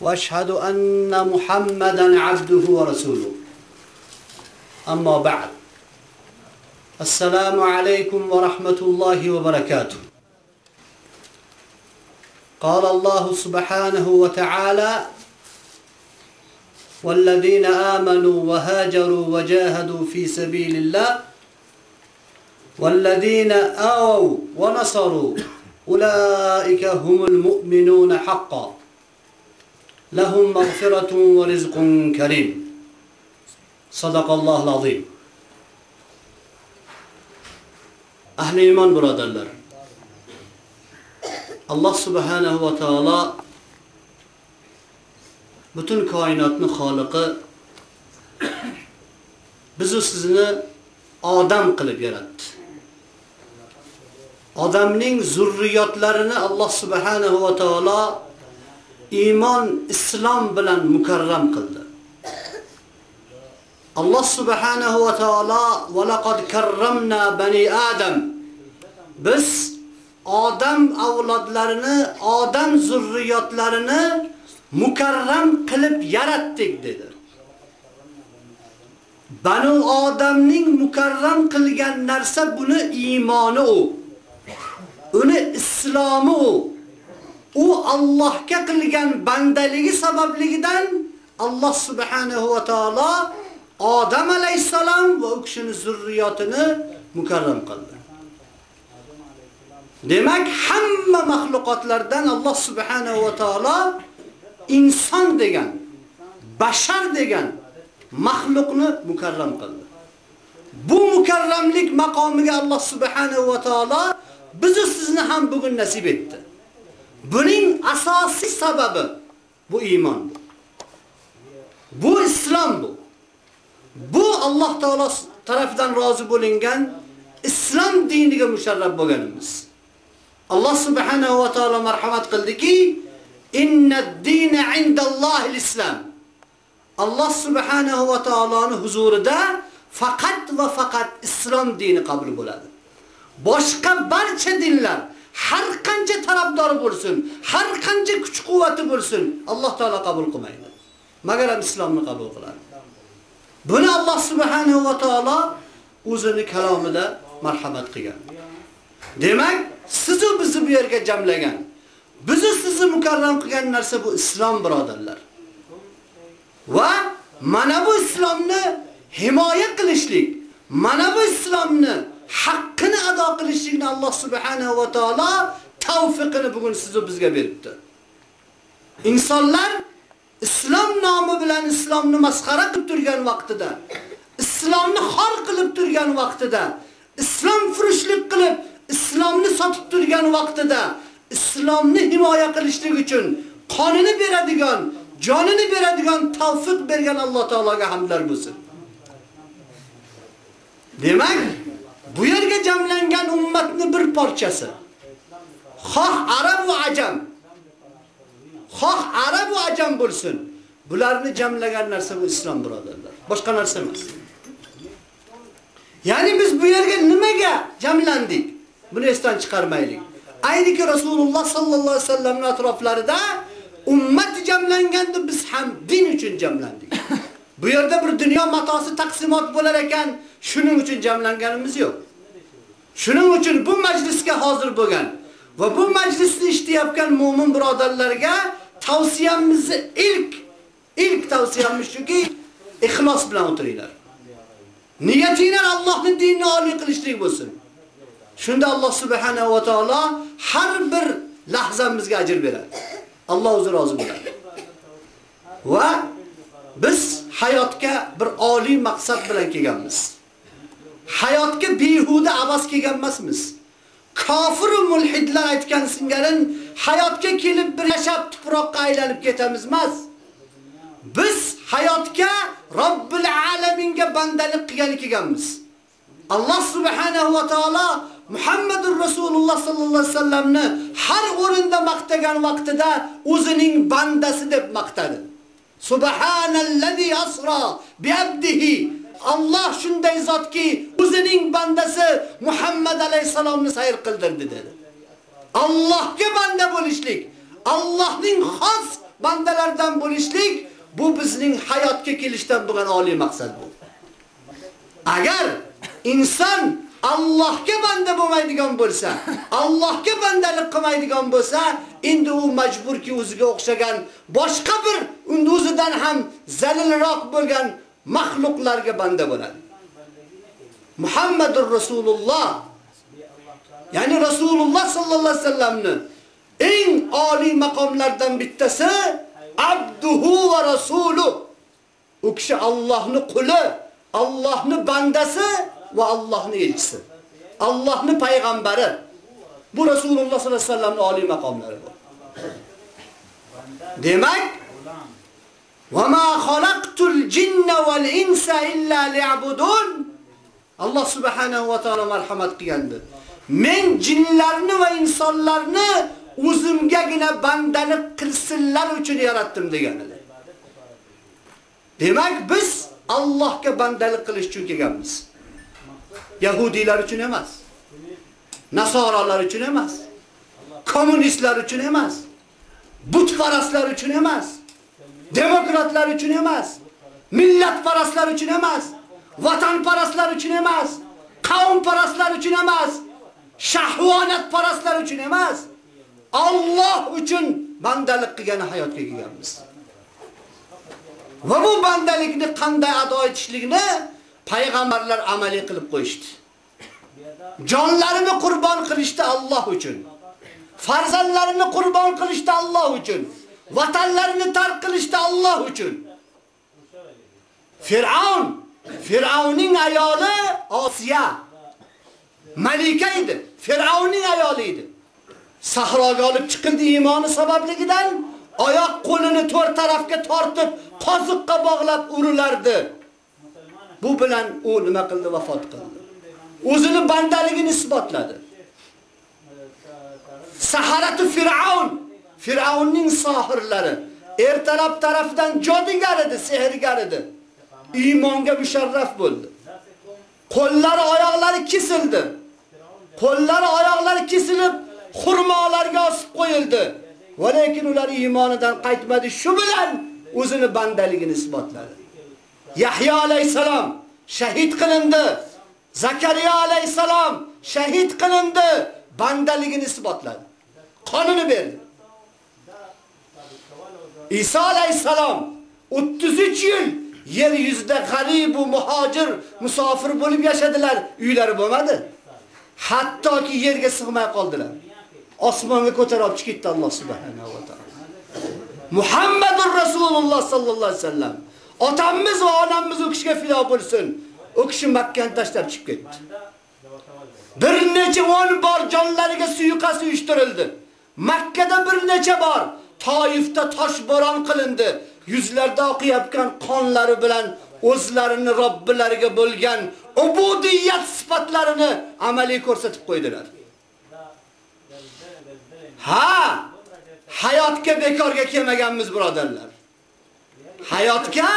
وأشهد أن محمدا عبده ورسوله. أما بعد السلام عليكم ورحمة الله وبركاته. قال الله سبحانه وتعالى والذين آمنوا وهاجروا وجاهدوا في سبيل الله والذين آووا ونصروا أولئك هم المؤمنون حقا. لهم مغفرة ورزق كريم صدق الله العظيم Ahli iymon birodarlar. Alloh subhanahu va taolo butun koinotni xoliqi biz sizni odam qilib yaratdi. Odamning zurriyotlarini Alloh subhanahu va taolo iymon islom bilan mukarram qildi. Alloh subhanahu va taolo va laqad karramna bani Adam. Biz odam avlodlarini, odam zurriyotlarini mukarram qilib yaratdik dedi. Banu odamning mukarram qilgan narsa buni iymoni u. Uni islomi u. u Allohga qilgan bandaligi sababligidan Alloh subhanahu va taolo Odam alayhisalom va u kishining zurriyatini mukarram qildi. Demak, hamma mahluqotlardan Alloh subhanahu va taolo inson degan, bashar degan mahluqni mukarram qildi. Bu mukarramlik maqomiga Alloh subhanahu va taolo bizni sizni ham bugun nasib etdi. Buning asosiy sababi bu iymon. Bu islom bu. Bu Alloh taolo tarafidan rozi bo'lingan islom diniga musharraf bo'lganimiz. Alloh subhanahu va taolo marhamat qildiki, innad-dina indallohil islom. Alloh subhanahu va taoloning huzurida faqat va faqat islom dini qabul bo'ladi. Boshqa barcha dinlar har qancha tarafdori bo'lsin, har qancha kuch-quvvati bo'lsin, Alloh taolo qabul qilmaydi. Magar islomni qabul qiladi. Buni Alloh subhanahu va taolo o'zining kalomida marhamat qilgan. Demak, sizni bizni bu yerga jamlagan, bizni sizni mukarram qilgan narsa bu islom birodarlar. Va mana bu islomni himoya qilishlik, mana bu islomni haqqini ado qilishlikni Alloh subhanahu va taolo tavfiqini bugun sizga bizga beribdi. Insonlar islom nomi bilan islomni masxara qilib turgan vaqtida, islomni xor qilib turgan vaqtida, islom furushlik qilib, islomni sotib turgan vaqtida, islomni himoya qilishlik uchun qonini beradigan, jonini beradigan tavfiq bergan Alloh taologa hamdlar bo'lsin. Demak, bu yerga jamlangan ummatni bir parchasi. Xoh arab va ajam. Xoh arab va ajam bo'lsin. Bularni jamlagan narsa bu islom birodarlar. Boshqa narsa emas. Ya'ni biz bu yerga nimaga jamlandik? Buni esdan chiqarmaylik. Ayniki Rasululloh sallallohu alayhi vasallamning atroflarida ummat jamlanganda biz ham din uchun jamlandik. Bu yerda bir dunyo matosi taqsimot bo'lar ekan, shuning uchun jamlanganimiz yo'q. Shuning uchun bu majlisga hozir bo'lgan va bu majlisni eshitayotgan mu'min birodarlarga tavsiyamizni ilk ilk tavsiyamiz shuki, ixlos bilan o'tiringlar. Niyatinglar Allohning dinini oliy qilishlik bo'lsin. Shunda Alloh subhanahu va taolo har bir lahzamizga ajr beradi. Alloh o'zi rozi bo'ladi. Va biz hayotga bir oliy maqsad bilan kelganmiz. Hayotga behuda avaz kelgan emasmiz. Kofir va mulhidlar aytgan singarin hayotga kelib bir yashab tuproqqa aylanib ketamiz emas. Biz hayotga Robbil alaminga bandalik qilgani kelganmiz. Alloh subhanahu va taolo Muhammadur Rasululloh sallallohu alayhi vasallamni har o'rinda maqtagan vaqtida o'zining bandasi deb maqtadi. Subhanallazi asra bi abdihi Alloh shunday zotki, o'zining bandasi Muhammad alayhisalomni sayr qildirdi dedi. Allohga banda bo'lishlik, Allohning xos bandalardan bo'lishlik bu bizning hayotga kelishdan bo'lgan oliy maqsad bu. Agar inson Allohga banda bo'lmaydigan bo'lsa, Allohga bandalik qilmaydigan bo'lsa, endi u majburki o'ziga o'xshagan boshqa bir o'zidan ham zalilroq bo'lgan maxluqlarga banda bo'ladi. Muhammadur Rasululloh ya'ni Rasululloh sallallohu alayhi vasallamni eng oliy maqomlardan bittasi abduhu va rasulu. U kishi Allohning quli, Allohning bandasi va Allohning elchisi. Allohning payg'ambari. Bu Rasululloh sollallohu alayhi vasallamning oliy maqomlari. Demak, va ma xalaqtul jinna val insa illa liya'budun. Alloh subhanahu va taolo marhamat qilgandi. Men jinlarni va insonlarni o'zimgagina bandalik qilsinlar uchun yaratdim deganidir. Demak, biz Allohga bandalik qilish uchun kelganmiz. Yahudiylar uchun emas. Nasoralar uchun emas. Kommunistlar uchun emas. Butparastlar uchun emas. Demokratlar uchun emas. Millatparastlar uchun emas. Vatanparastlar uchun emas. Qavmparastlar uchun emas. Shahvonatparastlar uchun emas. Alloh uchun bandalik qilgan hayotga kelganmiz. Va bu bandalikni qanday ado etishlikni payg'ambarlar amaliy qilib qo'yishdi. Jonlarini qurbon qilishdi Alloh uchun. Farzandlarini qurbon qilishdi Alloh uchun. Vatanlarini tark qilishdi Alloh uchun. Fir'aun, Fir'aunning ayoli Osiya malika edi. Fir'aunning ayoli edi. Sahroga olib chiqindi iymoni sababligidan oyoq qo'lini to'rt tarafga tortib, qoziqqa bog'lab urilardi. Bu bilan u nima qildi? Vafot qildi. O'zini bandaligini isbotladi. Saharatu Fir'aun, Fir'aunning sohirlari ertalab tarafidan jodigar edi, sehrgar edi. Iymonga musharraf bo'ldi. Qo'llari, oyoqlari kesildi. Qo'llari, oyoqlari kesilib, xurmolarga osib qo'yildi. Va lekin ular iymonidan qaytmadi. Shu bilan o'zini bandaligini isbotladi. Yahyo alayhisalom shahid qilindi. Zakariya alayhisalom shahid qilindi. Bandaligini isbotladi. Qonini berdi. Isa alayhisalom 33 yil yer yuzida g'arib va muhojir, musofir bo'lib yashadilar. Uylari bo'lmadi. Hattoki yerga sig'may qoldilar. Osmonga ko'tarib chiqib ketdi Alloh subhanahu va taolo. Muhammadur Rasululloh sallallohu alayhi vasallam. Otamiz va onamiz u kishiga fido bo'lsin. U kishi Makkani tashlab chiqib ketdi. Bir necha 10 bor jonlariga suyuqas uyushtirildi. Makkada bir necha bor Toyifda tosh bo'ron qilindi. Yuzlarda oqayotgan qonlari bilan o'zlarini Robbilariga bo'lgan ubudiyat sifatlarini amaliy ko'rsatib qo'ydilar. Ha, hayotga bekorga kelmaganmiz birodarlar. Hayotga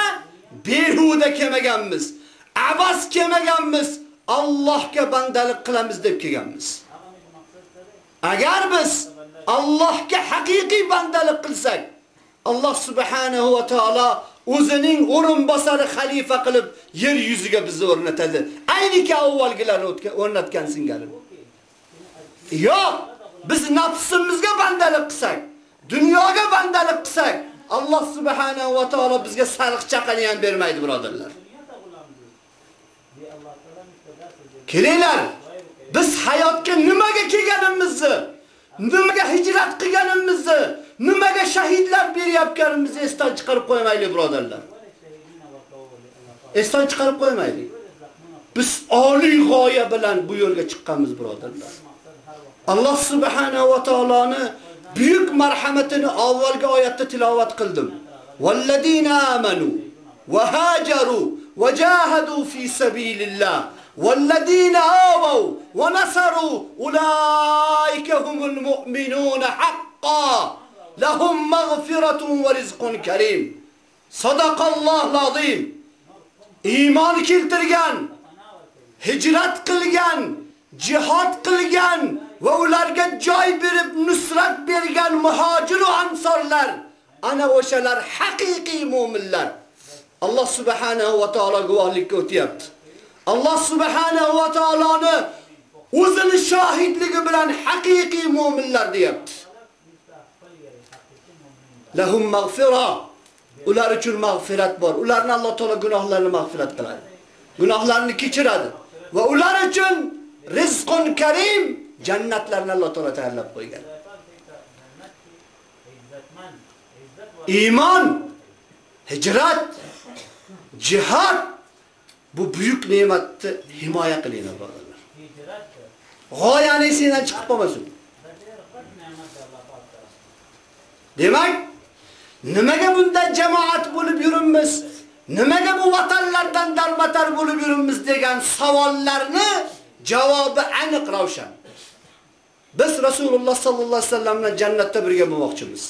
behuda kelmaganmiz. Avaz kelmaganmiz. Allohga bandalik qilamiz deb kelganmiz. Agar biz Allohga haqiqiy bandalik qilsak, Alloh subhanahu va taolo o'zining o'rinbosari xalifa qilib yer yuziga bizni o'rnatadi. Ayniki avvalgilarni o'rnatgan singari. Yo'q, biz nafsimizga bandalik qilsak, dunyoga bandalik qilsak, Alloh subhanahu va taolo bizga sariq chaqani ham bermaydi, birodarlar. Kelinglar, biz hayotga nimaga kelganimizni, nimaga hijrat qilganimizni, nimaga shahidlar beryapganimizni esdan chiqarib qo'ymaylik, birodarlar. Esdan chiqarib qo'ymaylik. Biz oliy g'oya bilan bu yo'lga chiqqanmiz, birodarlar. Alloh subhanahu va taoloni buyuk marhamatini avvalgi oyatda tilovat qildim. Vallazina amanu va hajaru va jahadu fi sabilillah والذين آووا ونصروا أولئك هم المؤمنون حقا لهم مغفرة ورزق كريم صدق الله العظيم إيمان keltirgan hijrat qilgan jihad qilgan va ularga joy berib nusrat bergan muhojir va ansorlar ana o'shalar haqiqiy mu'minlar Alloh subhanahu va taolo guvohlikka o'tyapti Alloh subhanahu va taoloni o'zini shohidligi bilan haqiqiy mu'minlar deyapti. Lahum mag'fira. Ular uchun mag'firat bor. Ularni Alloh taolo gunohlarini mag'firat qiladi. Gunohlarini kechiradi va ular uchun rizqun karim jannatlarni Alloh taolo tayyorlab qo'ygan. Iymon, hijrat, jihad bu buyuk ne'matni himoya qilinglar birodarlar. G'oyani sendan chiqib qolmasin. Demak, nimaga bunda jamoat bo'lib yuribmiz? Nimaga bu vatanlardan darmatar bo'lib yuribmiz degan savollarni javobi aniq ravshan. Biz Rasululloh sallallohu alayhi vasallam bilan jannatda birga bo'lmoqchimiz.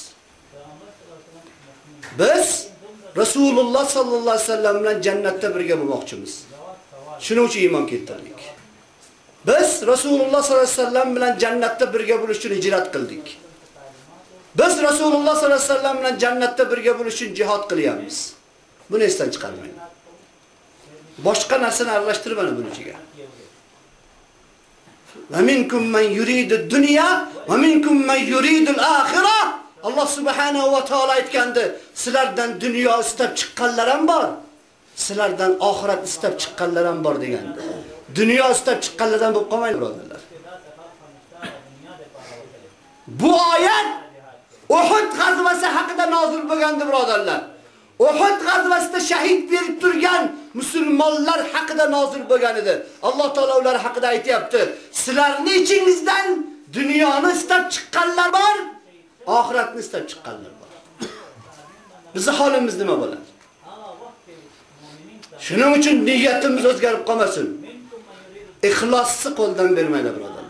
Biz Rasululloh sallallohu alayhi vasallam bilan jannatda birga bo'lmoqchimiz. Shuning uchun iymon keltirdik. Biz Rasululloh sallallohu alayhi vasallam bilan jannatda birga bo'lish uchun hijrat qildik. Biz Rasululloh sallallohu alayhi vasallam bilan jannatda birga bo'lish uchun jihad qilyapmiz. Buni esdan chiqarmang. Boshqa narsani aralashtirmang buni ichiga. Va minkum man yuridu dunya va minkum man yuridu al-akhirah. Alloh subhanahu va taolo aytgandi, sizlardan dunyo istab chiqqanlar ham bor. Sizlardan oxirat istab chiqqanlar ham bor degandi. Dunyo istab chiqqanlardan bo'lib qolmaydi, birodarlar. Bu oyat Uhud g'azvasi haqida nozil bo'lgandi, birodarlar. Uhud g'azvasida shahid berib turgan musulmonlar haqida nozil bo'lgan edi. Alloh taolo ular haqida aytayapti. Sizlarning ichingizdan dunyoni istab chiqqanlar bor, oxiratni istab chiqqanlar bor. Bizning holimiz nima bo'ladi? Shuning uchun niyatimiz o'zgarib qolmasin. Ixlosni qo'ldan bermaydi, birodarlar.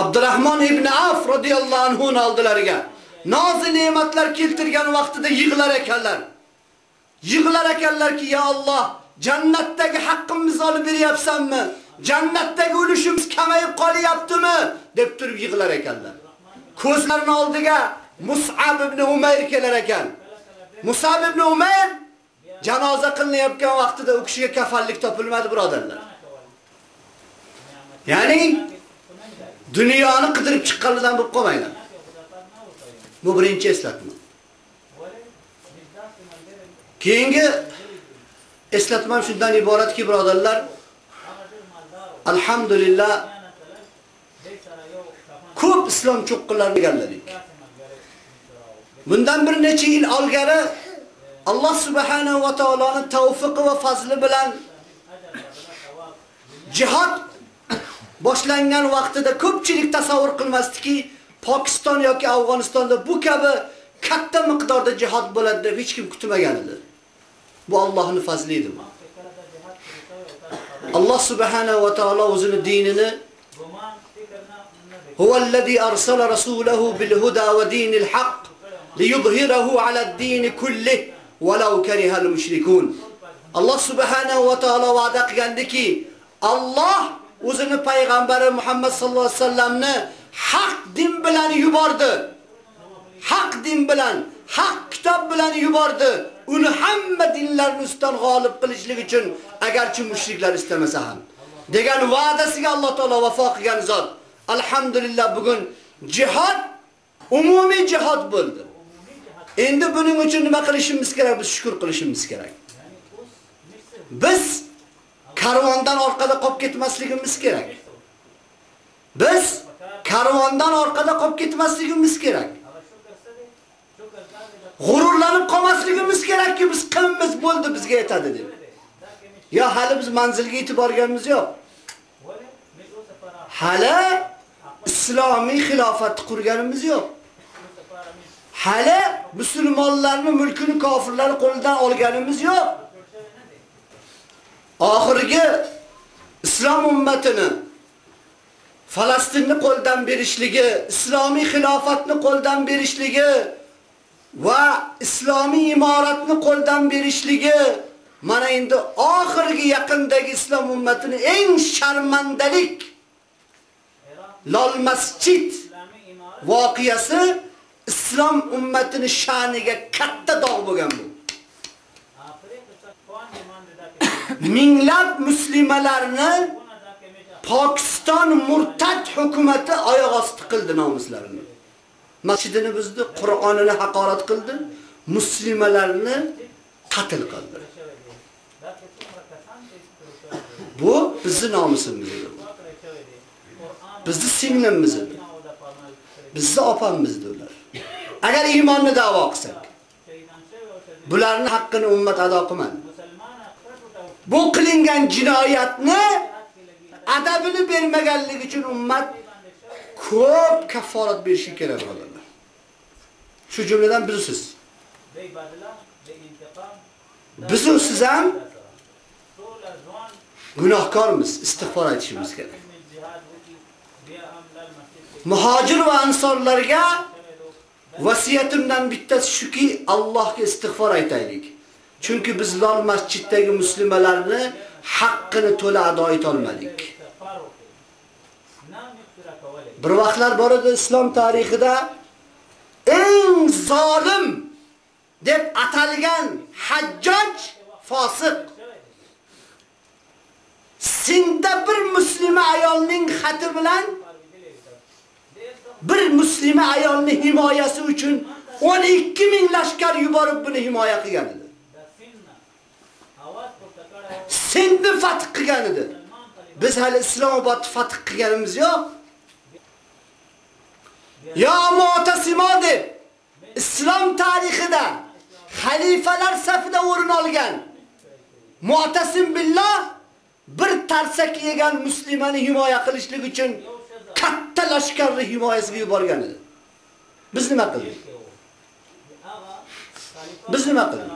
Abdurrahmon ibn Af radhiyallohu anhu oldilariga nozi ne'matlar keltirgan vaqtida yig'lar ekanlar. Yig'lar ekanlarki, "Ya Alloh, jannatdagi haqqimizni olib beryapsanmi? Jannatdagi ulushimiz kamayib qolyaptimi?" deb turib yig'lar ekanlar. Ko'zlarini oldiga Mus'ab ibn Umayr kelar ekan. Mus'ab ibn Umayr janoza qilinayotgan vaqtida u kishiga kafanlik topilmadi, birodarlar. Ya'ni dunyoni qidirib chiqqanlardan bo'lib qolmanglar. Bu birinchi eslatma. Keyingi eslatmam shundan iboratki, birodarlar, alhamdulillah ko'p islom cho'qqilari egalladik. Bundan bir necha yil ilgari Alloh subhanahu va taoloning tavfiqi va fazli bilan jihad boshlangan vaqtida ko'pchilik tasavvur qilmasdiki, Pokiston yoki Afg'onistonda bu kabi katta miqdorda jihad bo'ladi deb hech kim kutmagan edi. Bu Allohning fazli edi. Alloh subhanahu va taolo o'zining dinini Huvallazi arsala rasulahu bil huda va dinil haqq liyudhhirahu ala ad-din kullih walau karihal mushrikun. Alloh subhanahu va taolo va'da qilgandiki, Alloh o'zini payg'ambari Muhammad sallallohu alayhi vasallamni haq din bilan yubordi. Haq din bilan, haq kitob bilan yubordi. Uni hamma dinlarni ustidan g'olib qilishlik uchun agarchi mushriklar istamasa ham. degan va'dasiga Alloh taolo vafo qilgan zot. Alhamdulillah bugun jihad umumiy jihad bo'ldi. Endi buning uchun nima qilishimiz kerak? Biz shukr qilishimiz kerak. Biz karvondan orqada qolib ketmasligimiz kerak. Biz karvondan orqada qolib ketmasligimiz kerak. G'ururlanib qolmasligimiz kerakki biz qimmiz bo'ldi bizga yetadi deb. Yo hali biz manzilga yetib borganimiz yo'q. Hali islomiy xilofatni qurganimiz yo'q. Hali musulmonlarning mulkini kofirlar qo'lidan olganimiz yo'q. Oxirgi islom ummatini Falastinni qo'ldan berishligi, islomiy xilofatni qo'ldan berishligi va islomiy imoratni qo'ldan berishligi mana endi oxirgi yaqindagi islom ummatini eng sharmandalik lol masjid voqiyasi islom ummatini sha'niga katta dog' bo'lgan bu. Minglab muslimalarni Pokiston murtad hukumati oyoq osti qildi nomuslarini. Masjidini buzdi, Qur'onini haqorat qildi, muslimalarni qatl qildi. Bu bizning nomusimiz edi. Bizni singlimiz edi. Bizni opamiz ular. Agar iymonni da'vo qilsak, bularning haqqini ummat ado qilmadi. Bu qilingan jinoyatni adabini bermaganligi uchun ummat ko'p kafforat berishi kerak bo'ladi. Shu jumladan birisiz. Biz siz ham gunohkormiz, istig'for aytishimiz kerak. Muhojir va ansorlarga vasiyatimdan bittasi shuki, Allohga istig'for aytaylik. Chunki biz lol masjiddagi muslimalarni haqqini to'la ado eta olmadik. Bir vaqtlar bor edi islom tarixida eng zolim deb atalgan Hajjoj fosiq. Sinda bir musulma ayolning xati bilan bir musulma ayolni himoyasi uchun 12 ming lashkar yuborib buni himoya qilgan edi. Sindni fath qilgan edi. Biz hali Islomobodni fath qilganimiz yo'q. Ya Mu'tasimo deb islom tarixida xalifalar safida o'rin olgan Mu'tasim billah bir tarsak yegan muslimani himoya qilishlik uchun katta lashkarni himoyasiga yuborgan edi. Biz nima qildik? Biz nima qildik?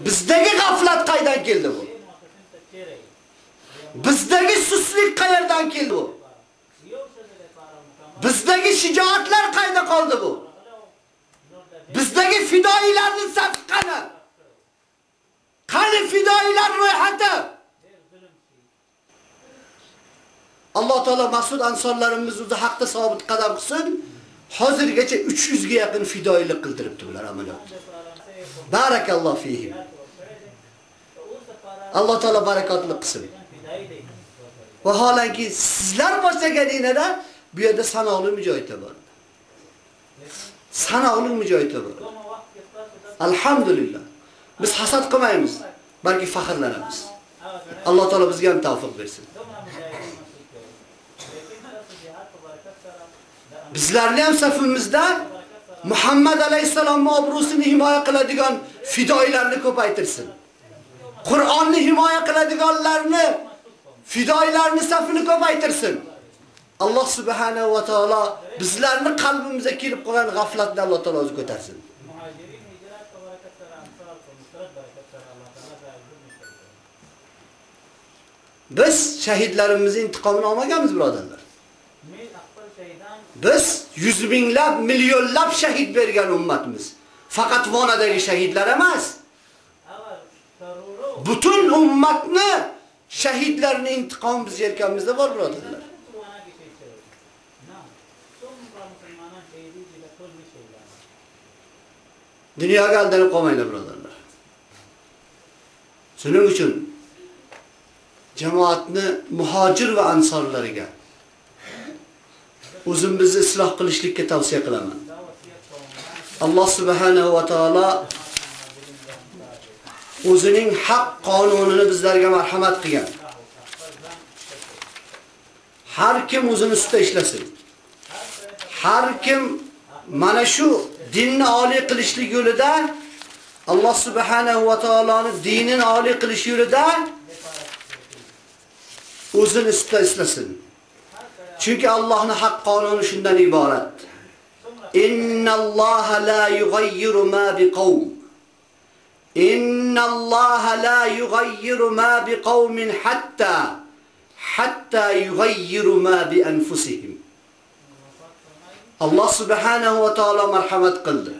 Bizdagi g'aflat qaydan keldi bu? Bizdagi suslik qayerdan keldi bu? Bizdagi shijoatlar qayda qoldi bu? Bizdagi fidoilarning safi qani? Qani fidoilar ro'yxati? Alloh taolo mas'ud ansorlarimiz o'zi haqda sabit qadam qilsin. Hozirgacha 300 ga yaqin fidoilik qildiribdi ular amaliyotda. Barakalloh fihim. Alloh taolo barakotli qilsin. Vaholanki sizlar boshlaganingizda bu yerda sanoqli mujohidlar bor. Sanoqli mujohidlar bor. Alhamdulillah. Biz hasad qilmaymiz, balki faxrlanamiz. Alloh taolo bizga ham tavfiq bersin. Bizlarni ham safimizda Muhammad alayhisalomning obro'sini himoya qiladigan fidoilarni ko'paytirsin. Qur'onni himoya qiladiganlarni fidoilarni safini ko'paytirsin. Alloh subhanahu va taolo bizlarni qalbimizga kelib qolgan g'aflatni Alloh taolo o'zi ko'tarsin. Biz shahidlarimizning intiqomini olmaganmiz, birodarlar. Biz yuz minglab, millionlab shahid bergan ummatmiz. Faqat vonadagi shahidlar emas. Butun ummatni shahidlarning intiqomi biz yelkamizda bor, birodarlar. Dunyoga aldanib qolmanglar, birodarlar. Shuning uchun jamoatni muhojir va ansorlariga o'zimizni isloh qilishlikka tavsiya qilaman. Alloh subhanahu va taolo o'zining haq qonunini bizlarga marhamat qilgan. Har kim o'zini ustida ishlasin. Har kim mana shu dinni oliy qilishlik yo'lida Alloh subhanahu va taoloning dinini oliy qilish yo'lida o'zini islasin. Chunki Allohning haq qonuni shundan iborat. Innalloha la yughayyiru ma biqawm. Innalloha la yughayyiru ma biqawmin hatta hatta yughayyiru ma bi anfusihim. Alloh subhanahu va taolo marhamat qildi.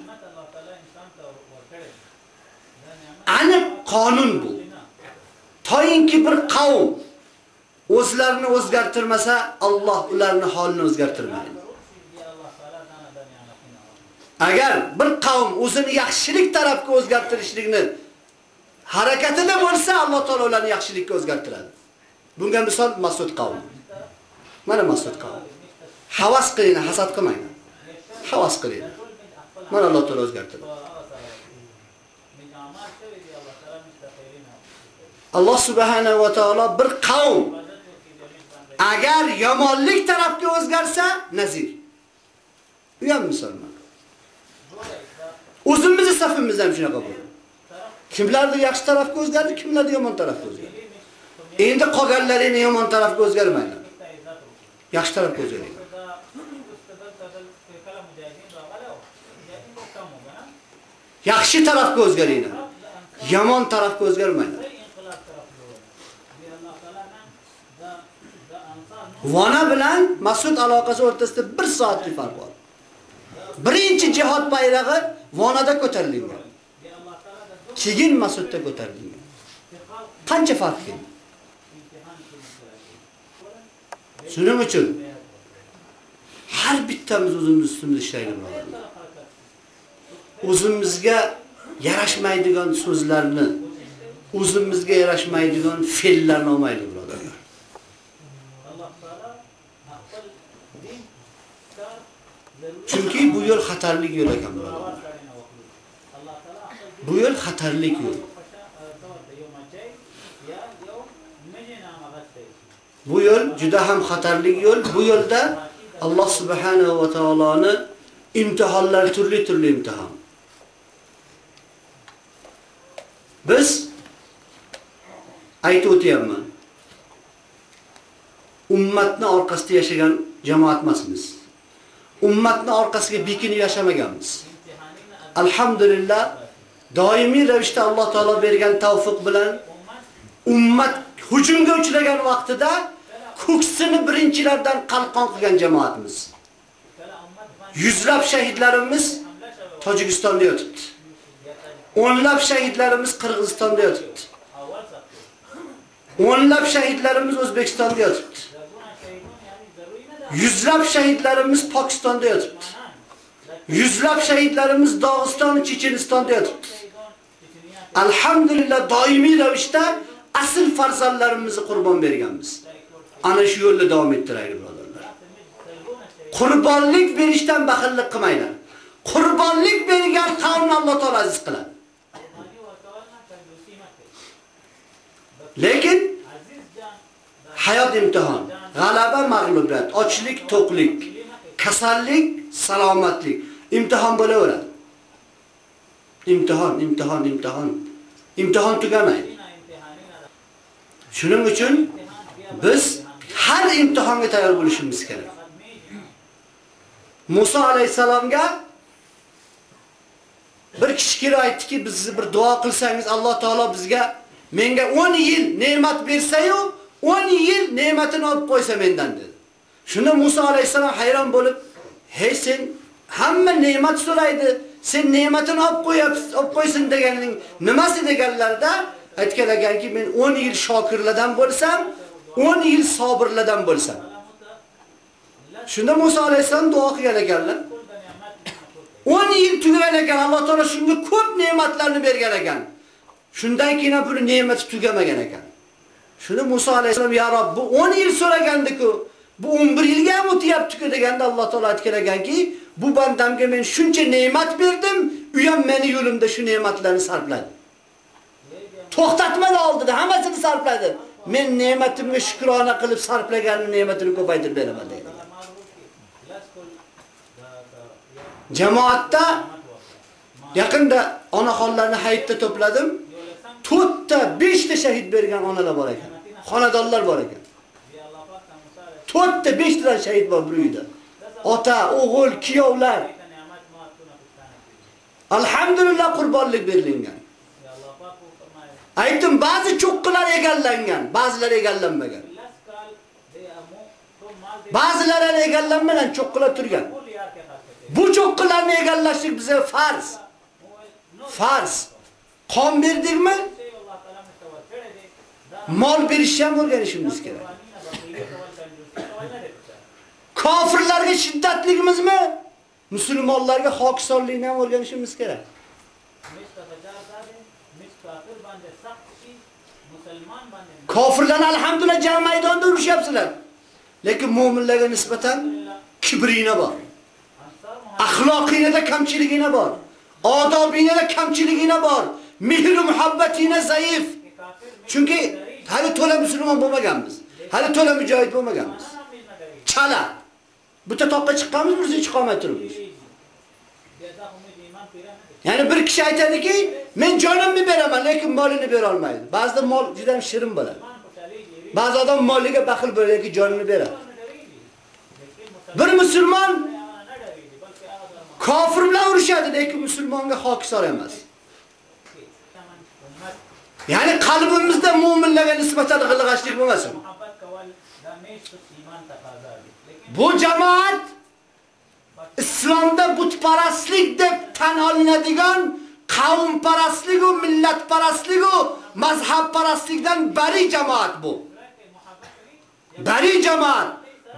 Aniq qonun bu. Toyinki bir qavm o'zlarini o'zgartirmasa, Alloh ularni holini o'zgartirmaydi. Agar bir qavm o'zini yaxshilik tarafga o'zgartirishlikni harakatida bo'lsa, Alloh taolo ularni yaxshilikka o'zgartiradi. Bunga misol Mas'ud qavmi. Mana Mas'ud qavmi. Havas qilinglar, hasad qilmanglar. Havas qilinglar. Mana Alloh taolo o'zgartirdi. Alloh subhanahu va taolo bir qavm agar yomonlik tarafga o'zgarsa, nazir. U ham musulmon. O'zimizni safimiz ham shunaqa bo'ldi. Kimlardir yaxshi tarafga o'zgardi, kimlardir yomon tarafga o'zgardi. Endi qolganlarini yomon tarafga o'zgarmanglar. Yaxshi tarafga o'zgaringlar. Yaxshi tarafga o'zgaringlar. Yomon tarafga o'zgarmanglar. Vona bilan Mas'ud aloqasi o'rtasida 1 soatlik farq bor. Birinchi jihad bayrog'i Vonada ko'tarilgan. Keyin Mas'udda ko'tarilgan. Qancha farq bor? Shuning uchun har bittamiz o'zimiz ustimizda ishlaymiz. O'zimizga yarashmaydigan so'zlarni, o'zimizga yarashmaydigan fe'llarni olmaylik, birodarlar. Chunki bu yo'l xatarlik yo'l ekan, birodarlar. Bu yo'l xatarlik yo'l. Bu yo'l juda ham xatarlik yo'l. Bu yo'lda Alloh subhanahu va taoloni imtihonlar turli-turli imtihon. Biz aytib o'tyapman. Ummatni orqasida yashagan jamoat emasmiz. Ummatni orqasiga bekinib yashamaganmiz. Alhamdulillah doimiy ravishda Alloh taolo bergan tavfiq bilan ummat hujumga uchragan vaqtida ko'ksini birinchilardan qalqon qilgan jamoatimiz. Yuzlab shahidlarimiz Tojikistonda yotibdi. O'nlab shahidlarimiz Qirg'izistonda yotibdi. O'nlab shahidlarimiz O'zbekistonda yotibdi. Yuzlab shahidlarimiz Pokistonda yotibdi. Yuzlab shahidlarimiz Dog'iston, Chechenistonda yotibdi. Alhamdulillah doimiy ravishda asl farzandlarimizni qurbon berganmiz. Ana shu yo'lda davom ettiraylik, birodarlar. Qurbonlik berishdan baxillik qilmanglar. Qurbonlik bergan qavmni Alloh taolo aziz qiladi. Lekin hayot imtihon, g'alaba, mag'lubiyat, ochlik, to'qlik, kasallik, salomatlik imtihon bo'laveradi. Imtihon, imtihon, imtihon. Imtihon tugamaydi. Shuning uchun biz har imtihonga tayyor bo'lishimiz kerak. Musa alayhisalomga bir kishi kelib aytdiki, bizni bir duo qilsangiz Alloh taolo bizga menga 10 yil ne'mat bersa-yu, 10 yil ne'matini olib qo'ysa mendan dedi. Shunda Musa alayhisalom hayron bo'lib, "Hey sen hamma ne'mat so'raydi, sen ne'matini olib qo'yapsiz, olib qo'ysin deganing nimasi deganlarda aytgan ekanki, men 10 yil shokirlardan bo'lsam, 10 yil sabrlardan bo'lsam. Shunda Musa alayhisalom duo qilgan ekanlar. 10 yil tugagan ekan, Alloh taolo shunga ko'p ne'matlarni bergan ekan. Shundan keyin buni ne'mati tugamagan ekan. Shuni Musa alayhisalom ya Rob, bu 10 yil so'ragandiku, bu 11 yilga ham o'tyapti-ku deganda Alloh taolo aytgan ekanki, bu bandamga men shuncha ne'mat berdim, u ham meni yo'limda shu ne'matlarni sarfladi. To'xtatmadi oldida, hammasini sarfladi. Men ne'matimga shukrona qilib sarflagan ne'matini ko'paytirib beraman dedi. Jamoatda yaqinda onaxonlarni hayitda to'pladim. To'rtta, beshta shahid bergan onalar bor ekan. Xonadonlar bor ekan. 4 ta, 5 ta shahid bor bir uyda. Ota, o'g'il, kuyovlar. Alhamdulillah qurbonlik berilgan. Aytdim, ba'zi cho'qqilar egallangan, ba'zilar egallanmagan. ba'zilar egallanmagan cho'qqilar turgan. Bu cho'qqilarni egallashlik bizga farz. Farz. Qon berdikmi? Mol berishni ham o'rganishimiz kerak. Kofirlarga shiddatligimizmi? Musulmonlarga hokisonlikni ham o'rganishimiz kerak. Kofirlar alhamdulillah jang maydonida urushyapsizlar. Lekin mu'minlarga nisbatan kibrina bor. Axloqingizda kamchiligina bor. Odobingizda kamchiligina bor. Mehr-muhabbatingiz zaif. Chunki hali to'la musulmon bo'lmaganmiz. Hali to'la mujohid bo'lmaganmiz. Chala. Bitta toqqa chiqqanmiz, biz chiqa turibmiz. Ya'ni bir kishi aytadiki, men jonimni beraman, lekin molini bera olmaydi. Ba'zida mol juda ham shirin bo'ladi. Ba'zi odam moliga baxil bo'ladi, lekin jonini beradi. Bir musulmon kofir bilan urushadi, lekin musulmonga hokisor emas. Ya'ni qalbimizda mu'minlarga nisbatan g'ilg'ashlik bo'lmasin. Bu jamoat islomda butparastlik deb tan olinadigan qavmparastlik va millatparastlik va mazhabparastlikdan bari jamoat bu. Bari jamoat.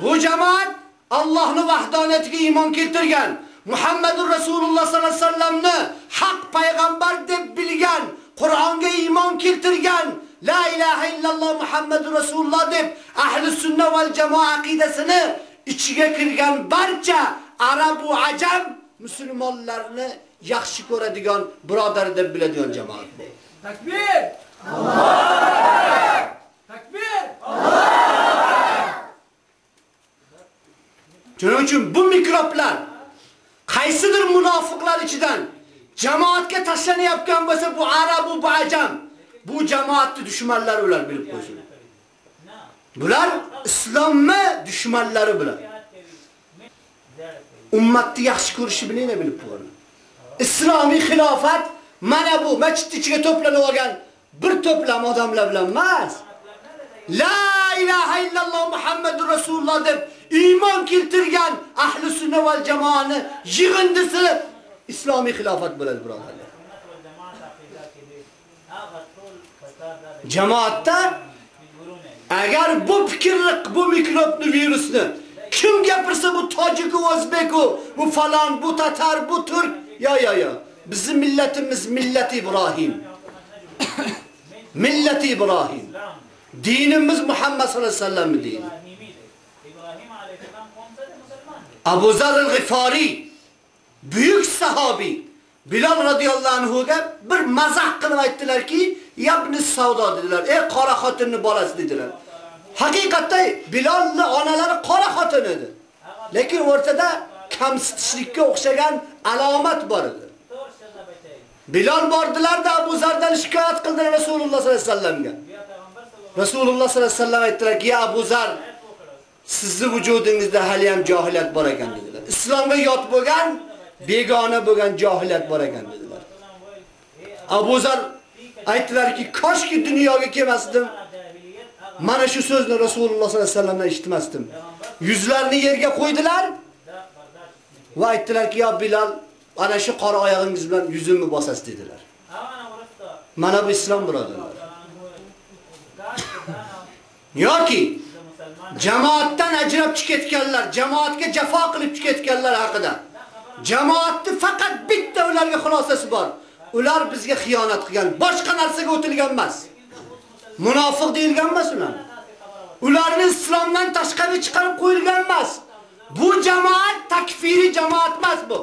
Bu jamoat Allohning vahdoniyatiga iymon keltirgan, Muhammadur Rasululloh sallallohu alayhi vasallamni haq payg'ambar deb bilgan, Qur'onga iymon keltirgan, la ilaha illalloh Muhammadur Rasululloh deb ahli sunna va jamoa aqidasini ichiga kirgan barcha arab va ajam musulmonlarni yaxshi ko'radigan, birodar deb biladigan jamoat bu. Takbir! Alloh! Takbir! Shuning uchun bu mikroblar qaysidir munofiqlar ichidan jamoatga tashlanayotgan bo'lsa bu arab bu ajam bu jamoatni dushmanlari ular bilib qo'ysin. Bular islomni dushmanlari bular. Ummatni yaxshi ko'rishi bilan bilib qo'ying. Islomiy xilofat mana bu masjid ichiga to'planib olgan bir to'plam odamlar bilan emas. La ilaha illalloh Muhammadur Rasululloh deb iymon keltirgan ahli sunna va jamoani yig'indisi islomiy xilofat bo'ladi, birodarlar. Jamoatda agar bu fikrni, bu mikrobni, virusni kim gapirsa bu tojik, o'zbek, bu falon, bu tatar, bu turk, yo yo yo. Bizning millatimiz millati Ibrohim. millati Ibrohim. Dinimiz Muhammad sallallohu alayhi vasallam dini. Abu Zar al-Ghifari buyuk sahobiy Bilal radhiyallohu anhu ga bir mazah qilib aytdilarki, "Yabni savdo" dedilar. "Ey qora xotinning bolasi" dedilar. Haqiqatda Bilalning onalari qora xotin edi. Lekin o'rtada kamsitishlikka o'xshagan alomat bor edi. Bilal bordilar-da Abu Zardan shikoyat qildilar Rasululloh sollallohu alayhi vasallamga. Rasululloh sollallohu alayhi vasallam aytdilar "Ya Abu Zar, sizning vujudingizda hali ham johiliyat bor ekan" dedilar. Islomga yot bo'lgan, begona bo'lgan jahiliyat bor ekan dedilar. Abu Zar aytdilarki, "Koshki dunyoga kelmasdim, mana shu so'zni Rasululloh sollallohu alayhi vasallamdan eshitmasdim." Yuzlarini yerga qo'ydilar va aytdilarki, "Ya Bilal, ana shu qora oyog'ingiz bilan yuzimni bosasiz dedilar. Mana bu islom birodarlar. yoki jamoatdan ajrab chiqib ketganlar, jamoatga jafo qilib chiqib ketganlar haqida. Jamoatni faqat bitta ularga xulosasi bor. Ular bizga xiyonat qilgan, boshqa narsaga o'tilgan emas. Munofiq deyilgan emas ular. Ularni islomdan tashqari chiqarib qo'yilgan emas. Bu jamoat takfiri jamoat emas bu.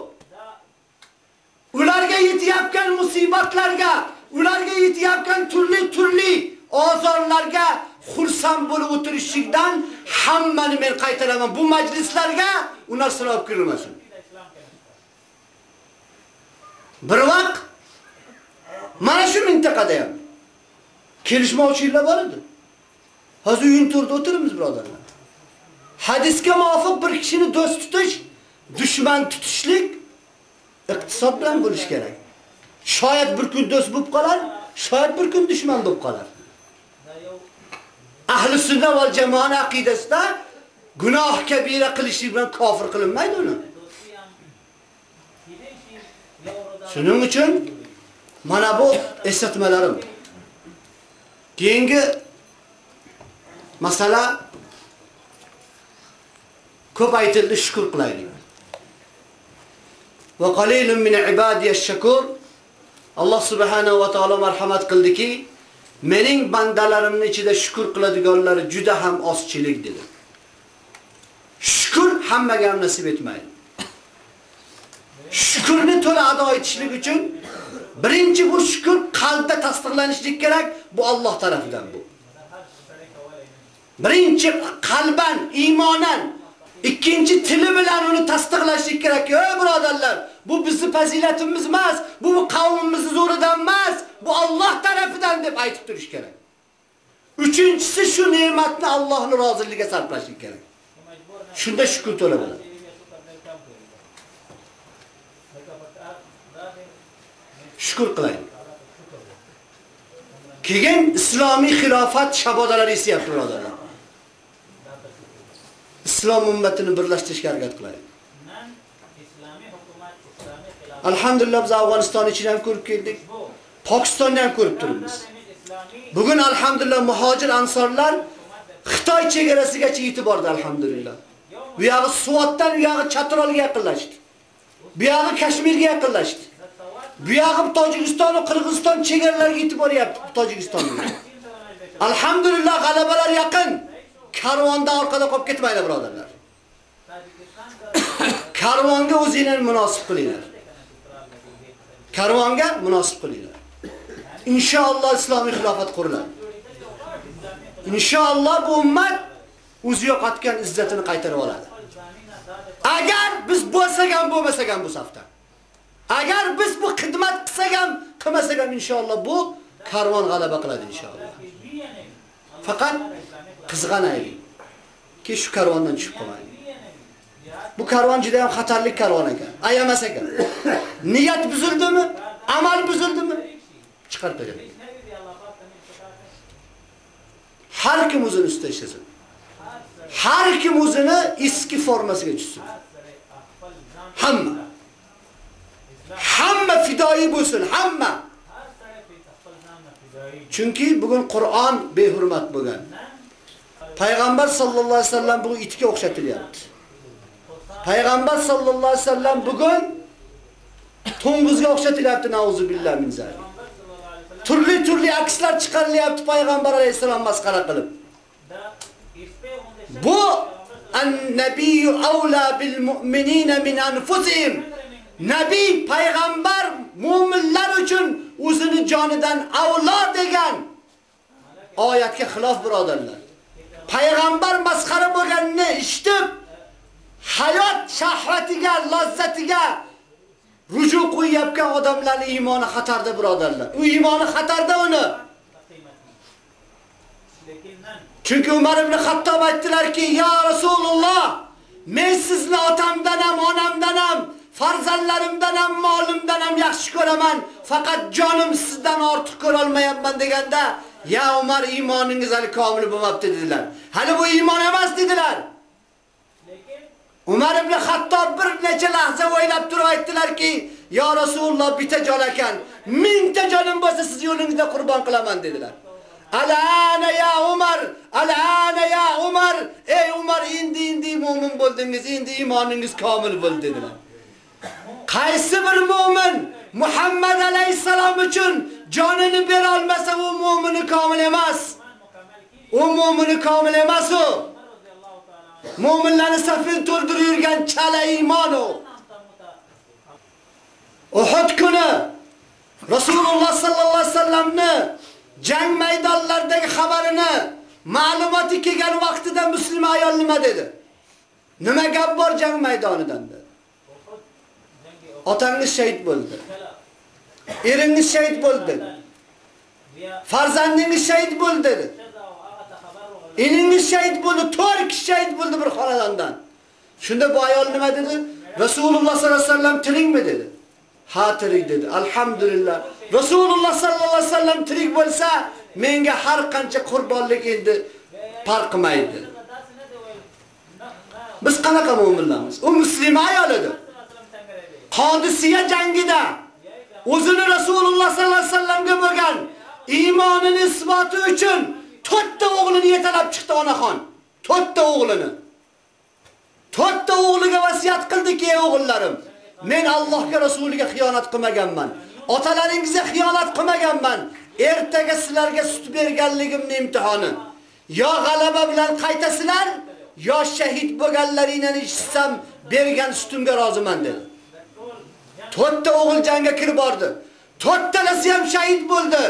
Ularga yetyapgan musibatlarga, ularga yetyapgan turli-turli ozorlarga xursand bo'lib o'tirishlikdan hammani men qaytaraman. Bu majlislarga ular sinab kirmasin. Bir vaqt mana shu mintaqada ham kelishmovchiliklar bor edi. Hozir uyin turda o'tiribmiz birodarlar. Hadisga muvofiq bir kishini do'st tutish, dushman tutishlik iqtisod bilan bo'lish kerak. Shoyat bir kun do'st bo'lib qolar, shoyat bir kun dushman bo'lib qolar. Ahli sunna va jamoa aqidasida gunoh kabira qilishlik bilan kofir qilinmaydi uni. Shuning uchun mana bu eslatmalarim. Keyingi masala ko'p aytildi, shukr qilaylik. Va qalilun min ibadiyash shakur. Alloh subhanahu va taolo marhamat qildiki, mening bandalarimning ichida shukr qiladiganlar juda ham ozchilik dedi. Shukr hammaga ham nasib etmaydi. Shukrni to'la ado etishlik uchun birinchi bu shukr qalbda tasdiqlanishlik kerak, bu Alloh tarafidan bu. Birinchi qalban, iymonan, ikkinchi tili bilan uni tasdiqlashlik kerak. Ey birodarlar, bu bizning fazilatimiz emas, bu qavmimizning zo'ridan emas, bu Alloh tarafidan deb aytib turish kerak. Uchinchisi shu ne'matni Allohning roziligiga sarflashlik kerak. Shunda shukr to'la bo'ladi. Shukr qiling. Keyin islomiy xilofat shabodalari isyapti birodarlar. Islom ummatini birlashtirishga harakat qilaylik. Alhamdulillah biz Afg'oniston ichidan ham ko'rib keldik. Pokistonni ham ko'rib turibmiz. Bugun alhamdulillah muhojir ansorlar Xitoy chegarasigacha yetib bordi alhamdulillah. Bu yog'i Suvatdan u yog'i Chatrolga yaqinlashdi. Bu yog'i Kashmirga yaqinlashdi. Bu yog'i Tojikiston va Qirg'iziston chegaralariga yetib boryapti Tojikistonga. Alhamdulillah g'alabalar yaqin. Karvonda orqada qolib ketmaydi birodarlar. Karvonga o'zingizlarni munosib qilinglar. Karvonga munosib qilinglar. Inshaalloh islomiy xilofat quriladi. Inshaalloh bu ummat o'zi yo'qotgan izzatini qaytarib oladi. Agar biz bo'lsak ham bo'lmasak ham bu safda. Agar biz bu xizmat qilsak ham, qilmasak ham inshaalloh bu karvon g'alaba qiladi inshaalloh. Faqat qizg'anaylik. Ki shu karvondan tushib qolmaylik. Bu karvon juda ham xatarli karvon ekan. Ayamas ekan. Niyat buzildimi? Amal buzildimi? Chiqarib qo'yadi. Har kim o'zini ustida ishlasin. Har kim o'zini eski formasiga tushsin. Hamma. Hamma fidoyi bo'lsin, hamma. Chunki bugun Qur'on behurmat bo'lgan. Payg'ambar sallallohu alayhi vasallam bu itga o'xshatilyapti. Payg'ambar sallallohu alayhi vasallam bugun to'ng'izga o'xshatilyapti, nauzu billahi min zalik. Turli-turli akslar chiqarilyapti payg'ambar alayhisalom masxara qilib. Bu an-nabiyyu awla bil mu'minina min anfusihim. Nabiy payg'ambar mu'minlar uchun o'zini jonidan avlo degan oyatga xilof birodarlar. Payg'ambar masxara bo'lganini eshitib hayot shahvatiga, lazzatiga ruju qo'yayotgan odamlarning iymoni xatarda birodarlar. U iymoni xatarda uni. Chunki Umar ibn Xattob aytdilarki, "Ya Rasululloh, men sizni otamdan ham, onamdan ham, farzandlarimdan ham, molimdan ham yaxshi ko'raman, faqat jonim sizdan ortiq ko'ra olmayapman" deganda, "Ya Umar, iymoningiz hali komil bo'lmabdi" dedilar. Hali bu iymon emas dedilar. Umar ibn Xattob bir necha lahza o'ylab turib aytdilarki, "Ya Rasululloh, bitta jon ekan. Mingta jonim bo'lsa siz yo'lingizda qurbon qilaman" dedilar. Alana ya Umar, alana ya Umar. Ey Umar, endi endi mu'min bo'ldingiz, endi iymoningiz komil bo'ldi dedilar. Qaysi bir mu'min Muhammad alayhisalom uchun jonini bera olmasa, u mu'mini komil emas. U mu'mini komil emas u. Mu'minlarni safin to'ldirib yurgan chala iymon u. Uhud kuni Rasululloh sallallohu alayhi vasallamni jang maydonlaridagi xabarini ma'lumoti kelgan vaqtida musulmon ayol nima dedi? Nima gap bor jang maydonidan dedi. Otangiz shahid bo'ldi. Eringiz shahid bo'ldi. Farzandingiz shahid bo'ldi dedi. Shahid bo'ldi, 4 kishi shahid bo'ldi bir xonadondan. Shunda bu ayol nima dedi? Rasululloh sollallohu alayhi vasallam tirikmi dedi. Ha tirik dedi. Alhamdulillah. Rasululloh sallallohu alayhi vasallam tirik bo'lsa, menga har qancha qurbonlik endi farq qilmaydi. Biz qanaqa mu'minlarmiz? U musulmon ayol edi. Qodisiya jangida o'zini Rasululloh sallallohu alayhi vasallamga bo'lgan iymonini isboti uchun to'rtta o'g'lini yetalab chiqdi onaxon. To'rtta o'g'lini. To'rtta o'g'liga vasiyat qildiki, ey o'g'illarim, men Allohga Rasuliga xiyonat qilmaganman. Otalaringizga xiyonat qilmaganman. Ertaga sizlarga sut berganligimni imtihoni. Yo g'alaba bilan qaytasizlar, yo shahid bo'lganlaringizni eshitsam bergan sutimga roziman dedi. To'rtta o'g'il jangga kirib bordi. To'rtalasi ham shahid bo'ldi.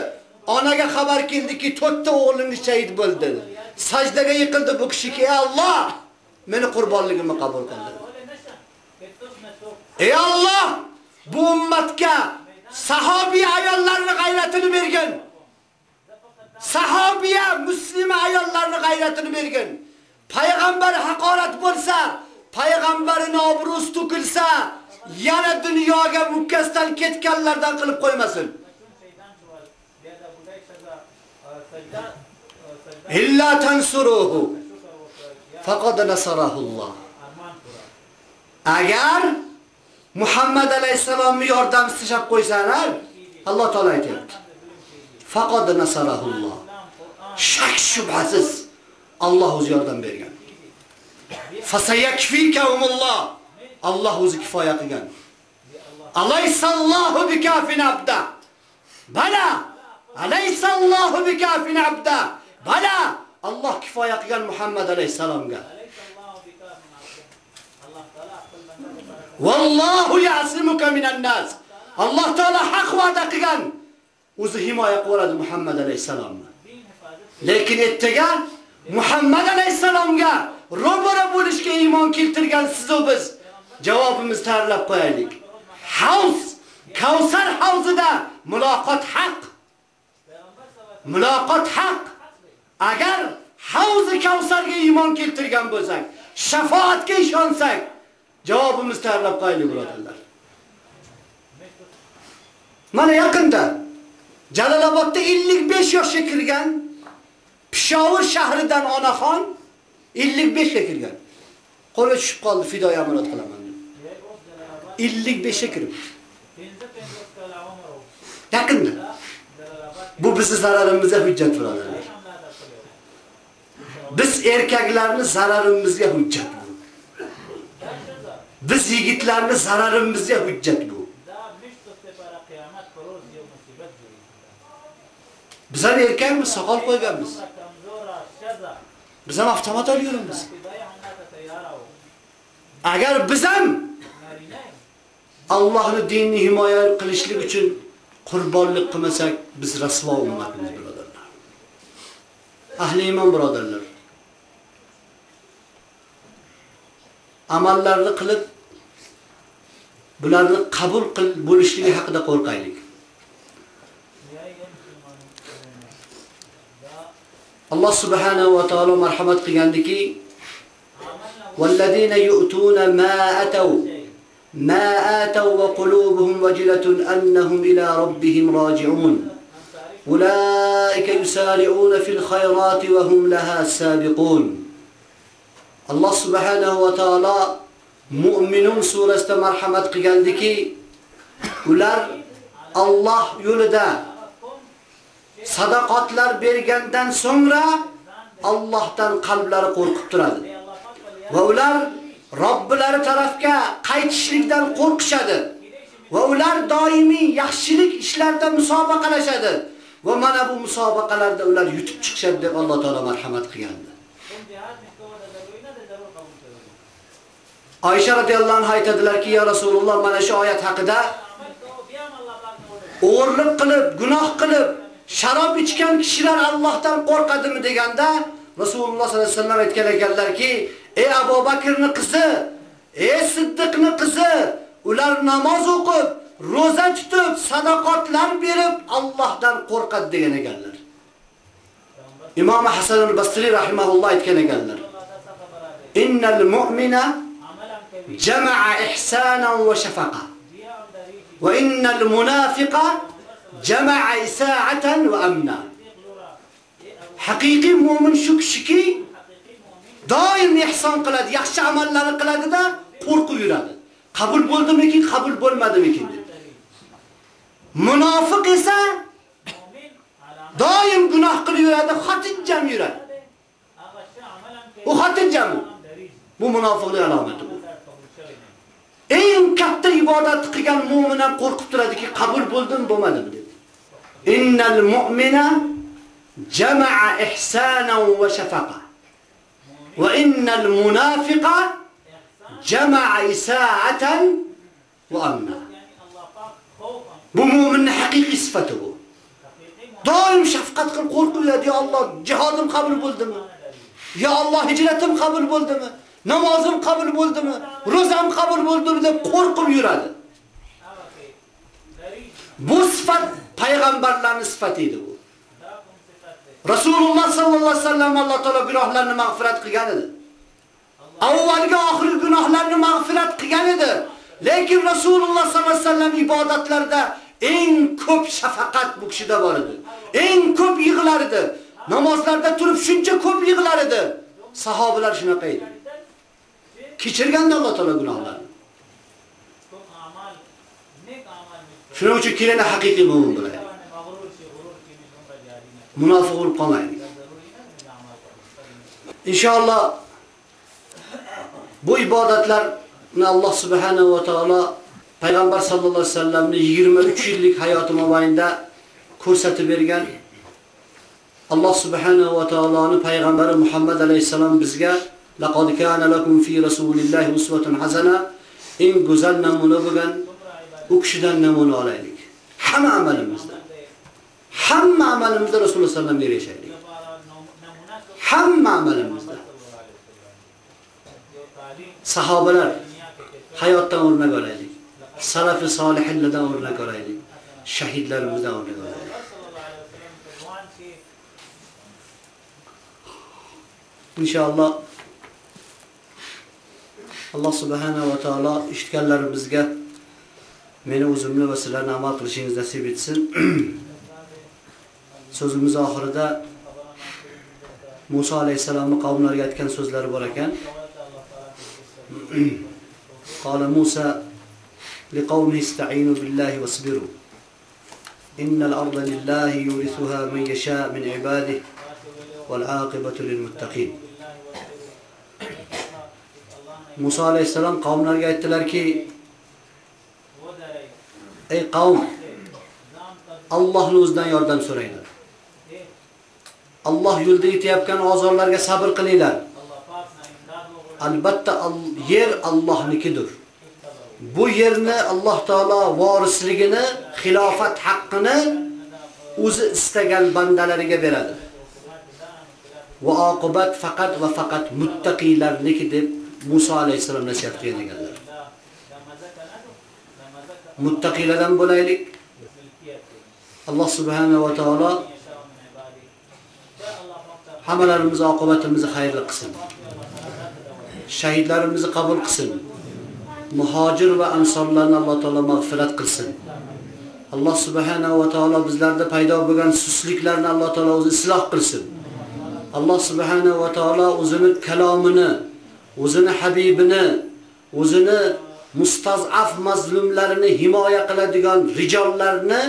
Onaga xabar keldiki, to'rtta o'g'lingiz shahid bo'ldi. Sajdaga yiqildi bu kishi, "Ey Alloh, meni qurbonligimni qabul qildi." Ey Alloh, bu ummatga sahobiy ayollarni g'ayratini bergin. Sahobiya muslima ayollarni g'ayratini bergin. Payg'ambar haqorat bo'lsa, payg'ambarning obro'si to'kilsa, yana dunyoga mukkasdan ketganlardan qilib qo'ymasin. Illa tansuruhu faqad nasarahulloh. Agar Muhammad alayhisalomni yordamchisi qilib qo'ysalar, Alloh taolay aytadi. Faqad nasarahulloh. Shak shubhasiz Alloh o'z yordam bergan. Fasayakfikahumulloh. Alloh o'zi kifoya qilgan. Alaysallohu bikafin abda. Bala. Alaysallohu bikafin abda. Bala. Alloh kifoya qilgan Muhammad alayhisalomga. Vallohu ya'simuka minan nas. Alloh taolo haq va'da qilgan. O'zi himoya qiladi Muhammad alayhisalomni. Lekin ertaga Muhammad alayhisalomga ro'bara bo'lishga iymon keltirgan siz va biz javobimiz tayyorlab qo'yaylik. Havz, Kavsar havzida muloqot haq. Muloqot haq. Agar havzi Kavsarga iymon keltirgan bo'lsak, shafoatga ishonsak, javobimiz tayyorlab qo'yaylik birodarlar. Mana yaqinda Jalolobodda 55 yoshga kirgan Pishovur shahridan onaxon 55 ga kirgan. Qo'li tushib qoldi, fidoya amaliyot qilaman deb. 55 ga kirib. Yaqinda. Bu bizning zararimizga hujjat birodarlar. Biz erkaklarni zararimizga hujjat bu. Biz yigitlarni zararimizga hujjat bu. Biz ham erkakmiz, soqol qo'yganmiz. Biz ham avtomat olib yuramiz. Agar biz ham Allohning dinini himoya qilishlik uchun qurbonlik qilmasak, biz rasvo ummatmiz birodarlar. Ahli iymon birodarlar. Amallarni qilib bularni qabul qil bo'lishligi haqida qo'rqaylik. Alloh subhanahu va taolo marhamat qilgandiki, "Vallazina yu'tuna ma ataw ما آتوا وقلوبهم وجلة أنهم إلى ربهم راجعون أولئك يسارعون في الخيرات وهم لها سابقون الله سبحانه وتعالى مؤمنون سورة مرحمة قياندكي ular Allah yo'lida sadaqatlar bergandan so'ngra Allohdan qalblari qo'rqib turadi. Va ular Robbilari tarafga qaytishlikdan qo'rqishadi. Va ular doimiy yaxshilik ishlarda musobaqalashadi. Va mana bu musobaqalarda ular yutib chiqishadi deb Alloh taolo marhamat qilgandi. Oysha radhiyallohu anha aytadilarki, ya Rasululloh mana shu oyat haqida o'g'irlik qilib, gunoh qilib, sharob ichgan kishilar Allohdan qo'rqadimi deganda Rasululloh sollallohu alayhi vasallam aytgan ekanlarki, ey Abu Bakrning qizi, ey Siddiqning qizi, ular namoz o'qib, roza tutib, sadaqotlar berib Allohdan qo'rqadi degan ekanlar. Imom Hasan al-Basri rahimahulloh aytgan ekanlar. Innal mu'mina jama'a ihsanan wa shafaqa. Va innal munafiqa jama'a isa'atan wa amna. Haqiqiy mu'min shu kishiki doim ihson qiladi, yaxshi amallarni qiladi-da, qo'rqib yuradi. Qabul bo'ldimikin, qabul bo'lmadimikin deb. Munofiq esa doim gunoh qilib yuradi, xotinjam yuradi. U xotinjam. Bu munofiqlik alomati bu. Eng katta ibodat qilgan mu'min ham qo'rqib turadiki, qabul bo'ldim, bo'lmadimi deb. Innal mu'mina jama'a ihsanan wa shafaqa. Va وإن المنافق جمع va وأمنا Bu mu'minning haqiqiy sifati bu. Doim shafqat qilib qo'rqib yuradi, ya Alloh, jihodim qabul bo'ldimi? Ya Alloh, hijratim qabul bo'ldimi? Namozim qabul bo'ldimi? Ro'zam qabul bo'ldimi deb qo'rqib yuradi. Bu sifat payg'ambarlarning sifati edi bu. Rasululloh sallallohu alayhi vasallam Alloh taolo gunohlarni mag'firat qilgan edi. Avvalgi oxirgi gunohlarni mag'firat qilgan edi. Lekin Rasululloh sallallohu alayhi vasallam ibodatlarda eng ko'p shafaqat bu kishida bor edi. Eng ko'p yig'lar edi. Namozlarda turib shuncha ko'p yig'lar edi. Sahobalar shunaqa edi. Kechirgan Alloh taolo gunohlarni. Shuning uchun kelini haqiqiy mu'min bo'ladi. Munofiq bo'lib qolmaylik. Inshaalloh bu ibodatlarni Alloh subhanahu va taolo payg'ambar sallallohu alayhi vasallamning 23 yillik hayoti mobaynida ko'rsatib bergan Alloh subhanahu va taoloning payg'ambari Muhammad alayhisalom bizga laqad kana lakum fi rasulillahi uswatun hasana eng go'zal namuna bo'lgan u kishidan namuna olaylik. Hamma amalimizda. Hamma amalimizda Rasululloh sallallohu alayhi vasallamga erishaylik. Hamma amalimizda. Sahobalar hayotdan o'rnak olaylik. Salafi solihlardan o'rnak olaylik. Shahidlarimizdan o'rnak olaylik. Inshaalloh Alloh subhanahu va taolo eshitganlarimizga meni o'zimni va sizlarni amal qilishingizni nasib etsin. So'zimiz oxirida Musa alayhisalomning qavmlariga aytgan so'zlari bor ekan. Qala Musa liqawmi ista'inu billahi wasbiru. Innal arda lillahi yurithuha man yasha min ibadihi wal 'aqibatu lil muttaqin. Musa alayhisalom qavmlariga aytdilarki: Ey qavm, Allohning o'zidan yordam so'ranglar. Alloh yo'lda yetayotgan ozorlarga sabr qilinglar. Albatta yer Allohnikidir. Bu yerni Alloh taolo vorisligini, xilofat haqqini o'zi istagan bandalariga beradi. Va oqibat faqat va faqat muttaqilarniki deb Musa alayhisalom nasihat qilgan ekanlar. Muttaqilardan bo'laylik. Alloh subhanahu va taolo hammalarimiz oqibatimizni xayrli qilsin. Shahidlarimizni qabul qilsin. Muhojir va ansorlarni Alloh taolo mag'firat qilsin. Alloh subhanahu va taolo bizlarda paydo bo'lgan susliklarni Alloh taolo o'zi isloh qilsin. Alloh subhanahu va taolo o'zini kalomini, o'zini habibini, o'zini mustazaf mazlumlarini himoya qiladigan rijollarni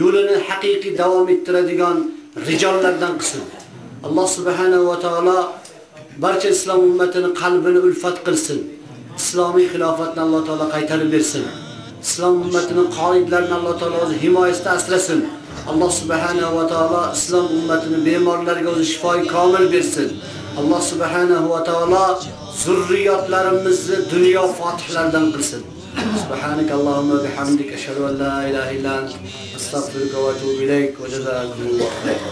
yo'lini haqiqiy davom ettiradigan rijollardan qilsin. Alloh subhanahu va taolo barcha islom ummatini qalbini ulfat qilsin. Islomiy xilofatni Alloh taolo qaytarib bersin. Islom ummatining qoidalarini Alloh taolo o'z himoyasida asrasin. Alloh subhanahu va taolo islom ummatini bemorlarga o'zi shifoy komil bersin. Alloh subhanahu va taolo zurriyotlarimizni dunyo fotihlardan qilsin. سبحانك اللهم وبحمدك اشهد ان لا اله الا انت استغفرك واتوب اليك وجزاكم الله خيرا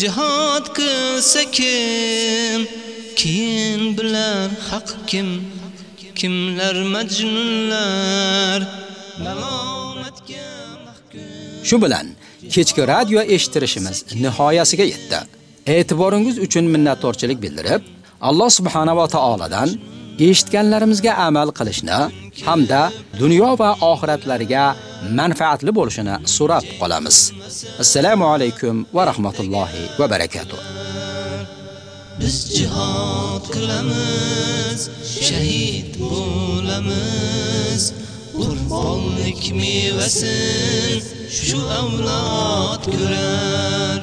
jihad qilsa kim keyin bilar haq kim? Kimlar majnunlar? Malomatga mahkum. Shu bilan kechki radio eshitirishimiz nihoyasiga yetdi. E'tiboringiz uchun minnatdorchilik bildirib, Alloh subhanahu va taoladan eshitganlarimizga amal qilishni hamda dunyo va oxiratlariga manfaatli bo'lishini so'rab qolamiz. Assalomu alaykum va rahmatullohi va barakotuh. biz jihad qilamiz shahid bo'lamiz qurbonlik mevasin shu avlod ko'rar